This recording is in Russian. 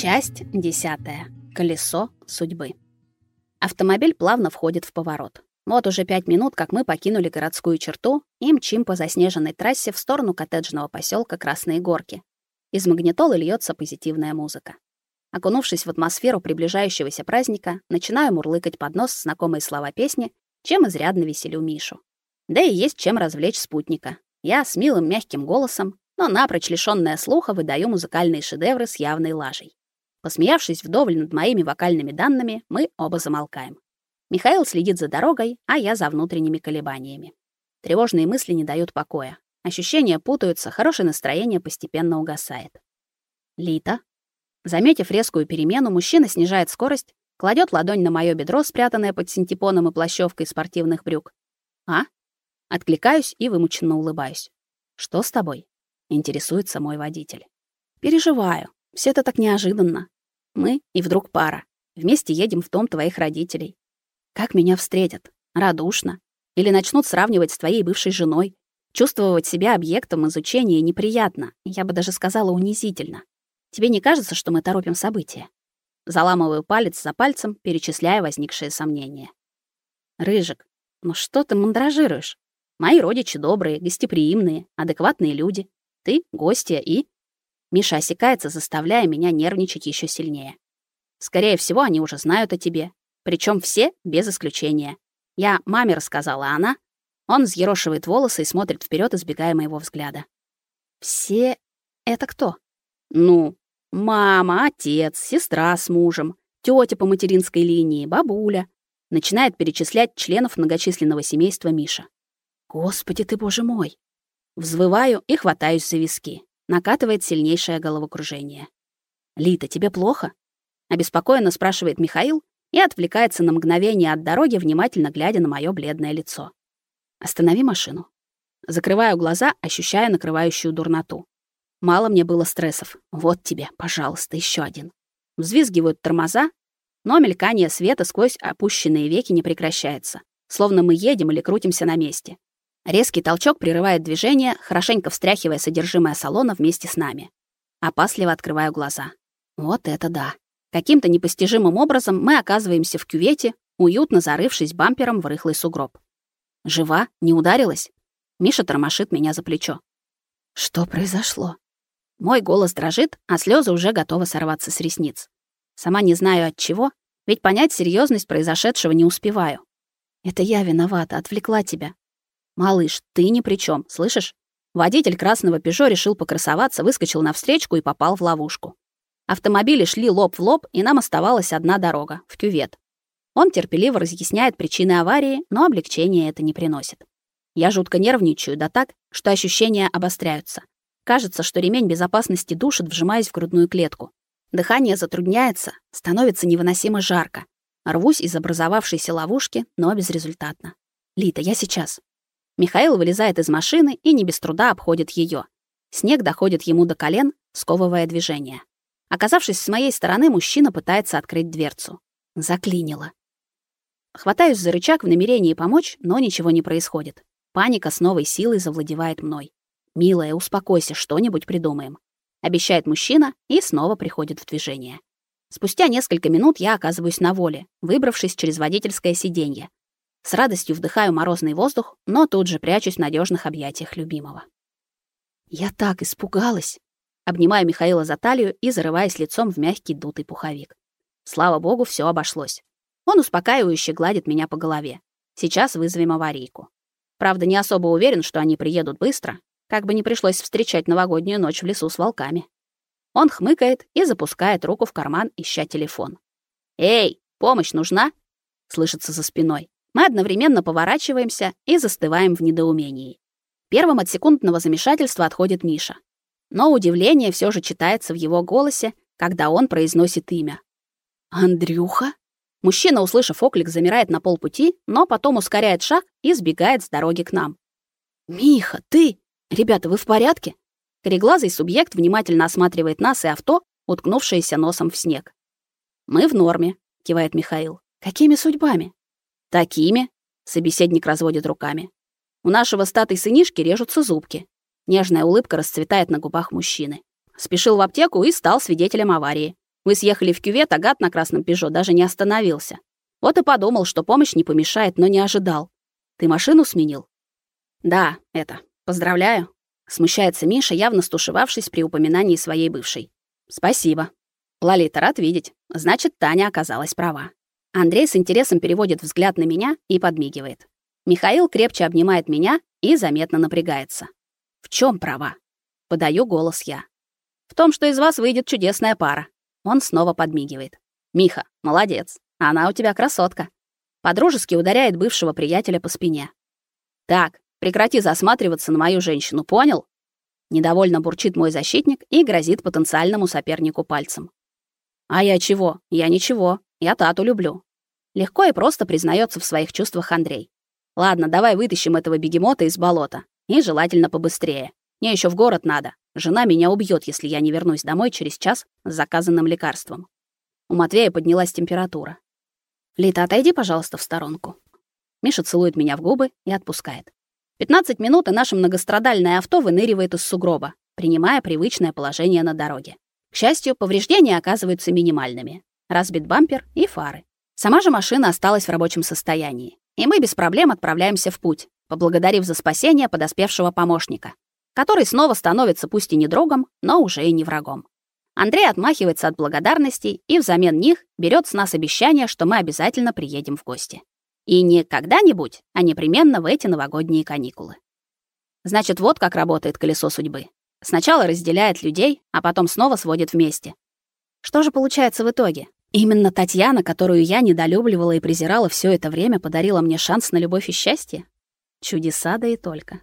Часть десятая. Колесо судьбы. Автомобиль плавно входит в поворот. Вот уже пять минут, как мы покинули городскую черту и мчим по заснеженной трассе в сторону коттеджного поселка Красные Горки. Из магнитолы льется позитивная музыка. Окунувшись в атмосферу приближающегося праздника, начинаю мурлыкать под нос знакомые слова песни, чем изрядно веселю Мишу. Да и есть чем развлечь спутника. Я с милым мягким голосом, но напрочь лишённая слуха, выдаю музыкальные шедевры с явной лажей. Посмеявшись вдоволь над моими вокальными данными, мы оба замолкаем. Михаил следит за дорогой, а я за внутренними колебаниями. Тревожные мысли не дают покоя. Ощущения путаются, хорошее настроение постепенно угасает. Лита. Заметив резкую перемену, мужчина снижает скорость, кладет ладонь на моё бедро, спрятанное под синтепоном и плащевкой спортивных брюк. А? Откликаюсь и вымученно улыбаюсь. Что с тобой? интересуется мой водитель. Переживаю. Все это так неожиданно. Мы и вдруг пара. Вместе едем в дом твоих родителей. Как меня встретят? Радушно? Или начнут сравнивать с твоей бывшей женой? Чувствовать себя объектом изучения неприятно, я бы даже сказала унизительно. Тебе не кажется, что мы торопим события? Заламываю палец за пальцем, перечисляя возникшие сомнения. Рыжик, ну что ты мандражируешь? Мои родичи добрые, гостеприимные, адекватные люди. Ты — гостья и... Миша осекается, заставляя меня нервничать еще сильнее. Скорее всего, они уже знают о тебе. Причем все, без исключения. Я маме рассказала, а она... Он взъерошивает волосы и смотрит вперед, избегая моего взгляда. Все — это кто? Ну, мама, отец, сестра с мужем, тетя по материнской линии, бабуля. Начинает перечислять членов многочисленного семейства Миша. Господи ты, боже мой! Взвываю и хватаюсь за виски. Накатывает сильнейшее головокружение. «Лита, тебе плохо?» Обеспокоенно спрашивает Михаил и отвлекается на мгновение от дороги, внимательно глядя на мое бледное лицо. «Останови машину». Закрываю глаза, ощущая накрывающую дурноту. Мало мне было стрессов. Вот тебе, пожалуйста, еще один. Взвизгивают тормоза, но мелькание света сквозь опущенные веки не прекращается, словно мы едем или крутимся на месте. Резкий толчок прерывает движение, хорошенько встряхивая содержимое салона вместе с нами. Опасливо открываю глаза. Вот это да. Каким-то непостижимым образом мы оказываемся в кювете, уютно зарывшись бампером в рыхлый сугроб. Жива? Не ударилась? Миша тормошит меня за плечо. Что произошло? Мой голос дрожит, а слезы уже готовы сорваться с ресниц. Сама не знаю от чего, ведь понять серьезность произошедшего не успеваю. Это я виновата, отвлекла тебя. «Малыш, ты ни при чем, слышишь?» Водитель красного «Пежо» решил покрасоваться, выскочил на встречку и попал в ловушку. Автомобили шли лоб в лоб, и нам оставалась одна дорога — в кювет. Он терпеливо разъясняет причины аварии, но облегчения это не приносит. Я жутко нервничаю, да так, что ощущения обостряются. Кажется, что ремень безопасности душит, вжимаясь в грудную клетку. Дыхание затрудняется, становится невыносимо жарко. Рвусь из образовавшейся ловушки, но безрезультатно. «Лита, я сейчас. Михаил вылезает из машины и не без труда обходит ее. Снег доходит ему до колен, сковывая движение. Оказавшись с моей стороны, мужчина пытается открыть дверцу. Заклинило. Хватаюсь за рычаг в намерении помочь, но ничего не происходит. Паника с новой силой завладевает мной. «Милая, успокойся, что-нибудь придумаем», — обещает мужчина и снова приходит в движение. Спустя несколько минут я оказываюсь на воле, выбравшись через водительское сиденье, с радостью вдыхаю морозный воздух, но тут же прячусь в надежных объятиях любимого. Я так испугалась. Обнимаю Михаила за талию и зарываясь лицом в мягкий дутый пуховик. Слава богу, все обошлось. Он успокаивающе гладит меня по голове. Сейчас вызовем аварийку. Правда, не особо уверен, что они приедут быстро, как бы не пришлось встречать новогоднюю ночь в лесу с волками. Он хмыкает и запускает руку в карман, ища телефон. «Эй, помощь нужна?» — слышится за спиной. Мы одновременно поворачиваемся и застываем в недоумении. Первым от секундного замешательства отходит Миша. Но удивление все же читается в его голосе, когда он произносит имя. «Андрюха?» Мужчина, услышав оклик, замирает на полпути, но потом ускоряет шаг и сбегает с дороги к нам. «Миха, ты? Ребята, вы в порядке?» Кореглазый субъект внимательно осматривает нас и авто, уткнувшееся носом в снег. «Мы в норме», — кивает Михаил. «Какими судьбами?» Такими, собеседник разводит руками. У нашего статой сынишки режутся зубки. Нежная улыбка расцветает на губах мужчины. Спешил в аптеку и стал свидетелем аварии. Вы съехали в кювет, а гад на красном «Пежо» даже не остановился. Вот и подумал, что помощь не помешает, но не ожидал. Ты машину сменил? Да, это. Поздравляю. Смущается Миша, явно стушевавшись при упоминании своей бывшей. Спасибо. Лолита, рад видеть. Значит, Таня оказалась права. Андрей с интересом переводит взгляд на меня и подмигивает. Михаил крепче обнимает меня и заметно напрягается. В чем права? Подаю голос я. В том, что из вас выйдет чудесная пара. Он снова подмигивает. Миха, молодец. Она у тебя красотка. Подружески ударяет бывшего приятеля по спине. Так, прекрати засматриваться на мою женщину, понял? Недовольно бурчит мой защитник и грозит потенциальному сопернику пальцем. А я чего? Я ничего. Я Тату люблю. Легко и просто признается в своих чувствах Андрей. Ладно, давай вытащим этого бегемота из болота. И желательно побыстрее. Мне еще в город надо. Жена меня убьет, если я не вернусь домой через час с заказанным лекарством. У Матвея поднялась температура. Лита, отойди, пожалуйста, в сторонку. Миша целует меня в губы и отпускает. 15 минут, и наше многострадальное авто выныривает из сугроба, принимая привычное положение на дороге. К счастью, повреждения оказываются минимальными. Разбит бампер и фары. Сама же машина осталась в рабочем состоянии, и мы без проблем отправляемся в путь, поблагодарив за спасение подоспевшего помощника, который снова становится пусть и не другом, но уже и не врагом. Андрей отмахивается от благодарностей и взамен них берет с нас обещание, что мы обязательно приедем в гости. И не когда-нибудь, а непременно в эти новогодние каникулы. Значит, вот как работает колесо судьбы. Сначала разделяет людей, а потом снова сводит вместе. Что же получается в итоге? Именно Татьяна, которую я недолюбливала и презирала все это время, подарила мне шанс на любовь и счастье? Чудеса да и только.